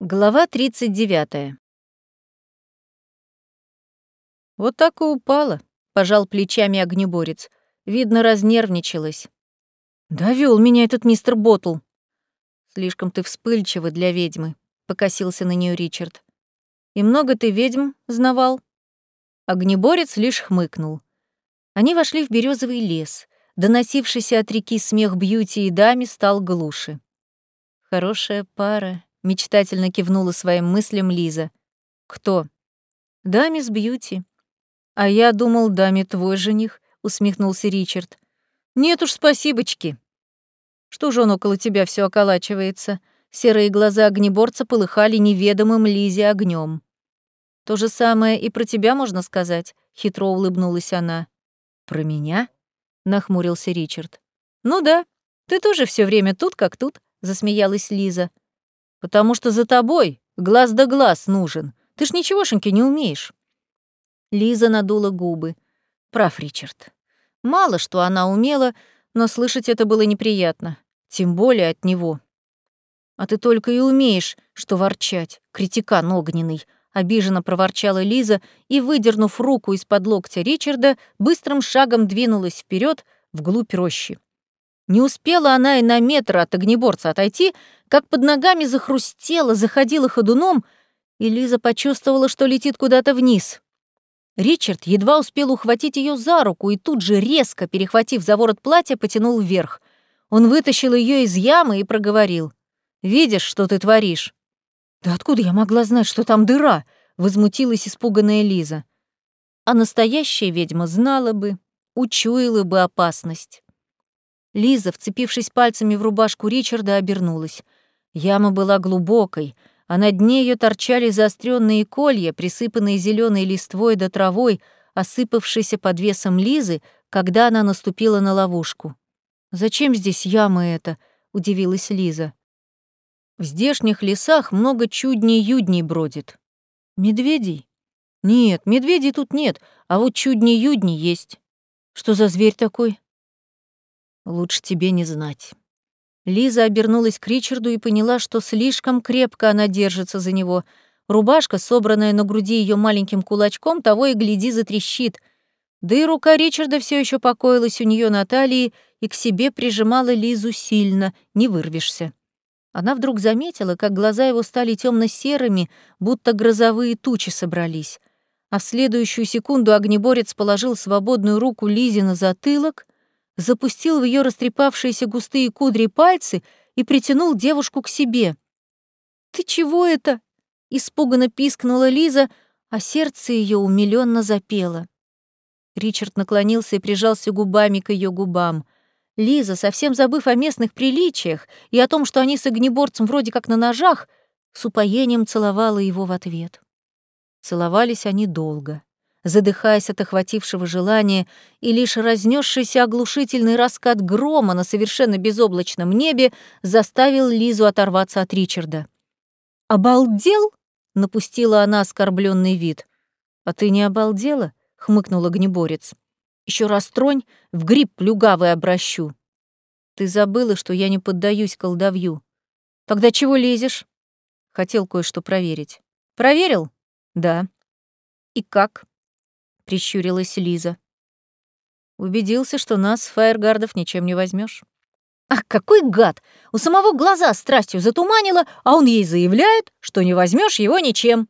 Глава 39. Вот так и упала, пожал плечами огнеборец. Видно, разнервничалась. Довел меня этот мистер Ботл. Слишком ты вспыльчива для ведьмы, покосился на нее Ричард. И много ты ведьм знавал? Огнеборец лишь хмыкнул. Они вошли в березовый лес. Доносившийся от реки смех Бьюти и Дами стал глуше. Хорошая пара, мечтательно кивнула своим мыслям Лиза. Кто? Да, мисс Бьюти. А я думал, даме твой жених, усмехнулся Ричард. Нет уж, спасибочки. Что же он около тебя все околачивается? Серые глаза огнеборца полыхали неведомым Лизе огнем. То же самое и про тебя можно сказать, хитро улыбнулась она. Про меня? нахмурился Ричард. Ну да, ты тоже все время тут как тут, засмеялась Лиза. Потому что за тобой глаз да глаз нужен. Ты ж ничегошеньки не умеешь. Лиза надула губы. Прав, Ричард. Мало что она умела, но слышать это было неприятно. Тем более от него. А ты только и умеешь, что ворчать, критикан огненный. Обиженно проворчала Лиза и, выдернув руку из-под локтя Ричарда, быстрым шагом двинулась вперед вглубь рощи. Не успела она и на метр от огнеборца отойти, как под ногами захрустело, заходила ходуном, и Лиза почувствовала, что летит куда-то вниз. Ричард едва успел ухватить ее за руку и тут же, резко перехватив за ворот платья, потянул вверх. Он вытащил ее из ямы и проговорил. «Видишь, что ты творишь?» «Да откуда я могла знать, что там дыра?» — возмутилась испуганная Лиза. А настоящая ведьма знала бы, учуяла бы опасность. Лиза, вцепившись пальцами в рубашку Ричарда, обернулась. Яма была глубокой, а на дне ее торчали заостренные колья, присыпанные зеленой листвой да травой, осыпавшейся под весом Лизы, когда она наступила на ловушку. «Зачем здесь яма эта?» — удивилась Лиза. «В здешних лесах много чудней-юдней бродит». «Медведей?» «Нет, медведей тут нет, а вот чудней-юдней есть». «Что за зверь такой?» Лучше тебе не знать. Лиза обернулась к Ричарду и поняла, что слишком крепко она держится за него. Рубашка, собранная на груди ее маленьким кулачком, того и гляди затрещит. Да и рука Ричарда все еще покоилась у нее на талии и к себе прижимала Лизу сильно, не вырвешься. Она вдруг заметила, как глаза его стали темно серыми будто грозовые тучи собрались. А в следующую секунду огнеборец положил свободную руку Лизе на затылок — запустил в ее растрепавшиеся густые кудри пальцы и притянул девушку к себе. «Ты чего это?» — испуганно пискнула Лиза, а сердце ее умилённо запело. Ричард наклонился и прижался губами к ее губам. Лиза, совсем забыв о местных приличиях и о том, что они с огнеборцем вроде как на ножах, с упоением целовала его в ответ. Целовались они долго задыхаясь от охватившего желания, и лишь разнесшийся оглушительный раскат грома на совершенно безоблачном небе заставил Лизу оторваться от Ричарда. «Обалдел?» — напустила она оскорбленный вид. «А ты не обалдела?» — хмыкнул огнеборец. Еще раз тронь, в гриб плюгавый обращу. Ты забыла, что я не поддаюсь колдовью. Тогда чего лезешь? Хотел кое-что проверить. Проверил? Да. И как? Прищурилась Лиза. Убедился, что нас, фаергардов, ничем не возьмешь. Ах, какой гад! У самого глаза страстью затуманило, а он ей заявляет, что не возьмешь его ничем.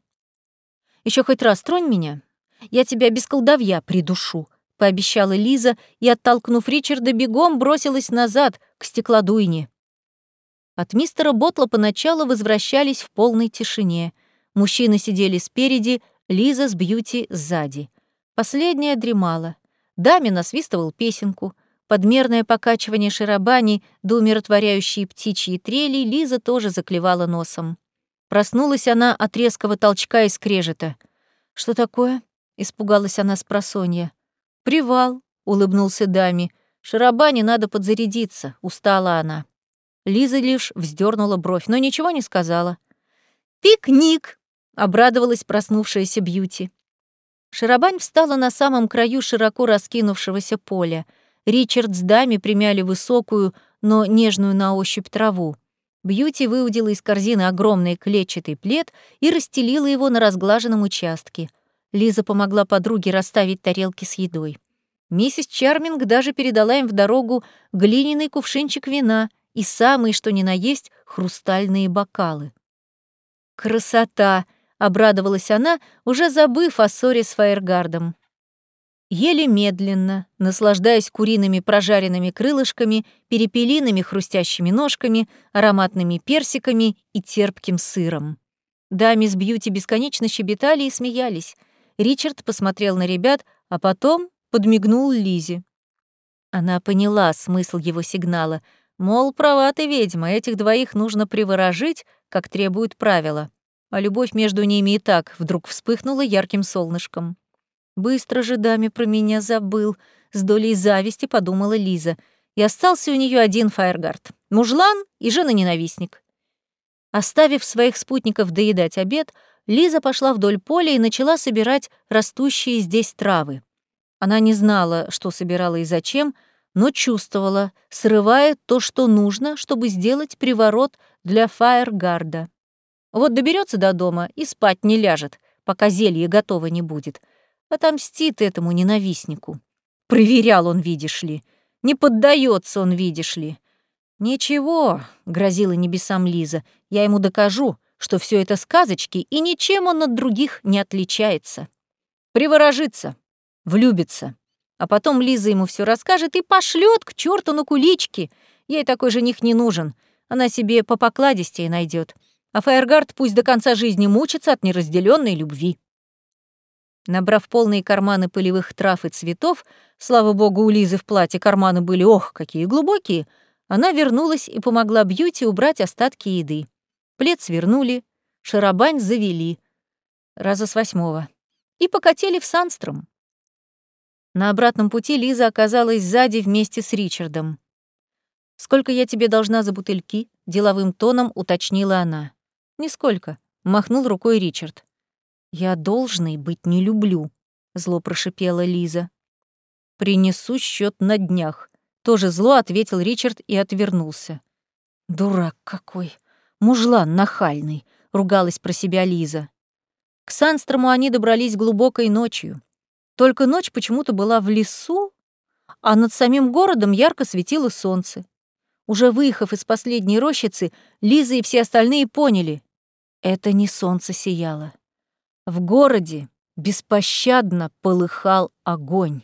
Еще хоть раз тронь меня, я тебя без колдовья придушу, пообещала Лиза и, оттолкнув Ричарда, бегом бросилась назад, к стеклодуйне. От мистера Ботла поначалу возвращались в полной тишине. Мужчины сидели спереди, Лиза с Бьюти сзади. Последняя дремала. Даме насвистывал песенку. Подмерное покачивание шарабани да умиротворяющие птичьи трели Лиза тоже заклевала носом. Проснулась она от резкого толчка и скрежета. «Что такое?» — испугалась она с просонья. «Привал», — улыбнулся даме. «Шарабане надо подзарядиться», — устала она. Лиза лишь вздернула бровь, но ничего не сказала. «Пикник!» — обрадовалась проснувшаяся Бьюти. Шарабань встала на самом краю широко раскинувшегося поля. Ричард с Дами примяли высокую, но нежную на ощупь траву. Бьюти выудила из корзины огромный клетчатый плед и расстелила его на разглаженном участке. Лиза помогла подруге расставить тарелки с едой. Миссис Чарминг даже передала им в дорогу глиняный кувшинчик вина и самые, что ни на есть, хрустальные бокалы. «Красота!» — обрадовалась она, уже забыв о ссоре с Фаергардом. Ели медленно, наслаждаясь куриными прожаренными крылышками, перепелиными хрустящими ножками, ароматными персиками и терпким сыром. Дами с Бьюти бесконечно щебетали и смеялись. Ричард посмотрел на ребят, а потом подмигнул Лизе. Она поняла смысл его сигнала, мол, права ты, ведьма, этих двоих нужно приворожить, как требуют правила. А любовь между ними и так вдруг вспыхнула ярким солнышком. Быстро же даме про меня забыл, с долей зависти подумала Лиза. И остался у нее один фаергард — мужлан и жена-ненавистник. Оставив своих спутников доедать обед, Лиза пошла вдоль поля и начала собирать растущие здесь травы. Она не знала, что собирала и зачем, но чувствовала, срывая то, что нужно, чтобы сделать приворот для фаергарда. Вот доберется до дома и спать не ляжет, пока зелье готово не будет. Отомстит этому ненавистнику. Проверял он, видишь ли. Не поддается он, видишь ли. «Ничего», — грозила небесам Лиза, — «я ему докажу, что все это сказочки, и ничем он от других не отличается. Приворожится, влюбится. А потом Лиза ему все расскажет и пошлет к черту на кулички. Ей такой жених не нужен. Она себе по покладистее найдет. А Фаергард пусть до конца жизни мучится от неразделенной любви. Набрав полные карманы полевых трав и цветов, слава богу, у Лизы в платье карманы были, ох, какие глубокие, она вернулась и помогла Бьюти убрать остатки еды. Плед свернули, шарабань завели. Раза с восьмого. И покатили в Санстром. На обратном пути Лиза оказалась сзади вместе с Ричардом. «Сколько я тебе должна за бутыльки?» — деловым тоном уточнила она. «Нисколько», — махнул рукой Ричард. «Я должной быть не люблю», — зло прошипела Лиза. «Принесу счет на днях», — тоже зло ответил Ричард и отвернулся. «Дурак какой! Мужлан нахальный!» — ругалась про себя Лиза. К Санстрому они добрались глубокой ночью. Только ночь почему-то была в лесу, а над самим городом ярко светило солнце. Уже выехав из последней рощицы, Лиза и все остальные поняли — это не солнце сияло. В городе беспощадно полыхал огонь.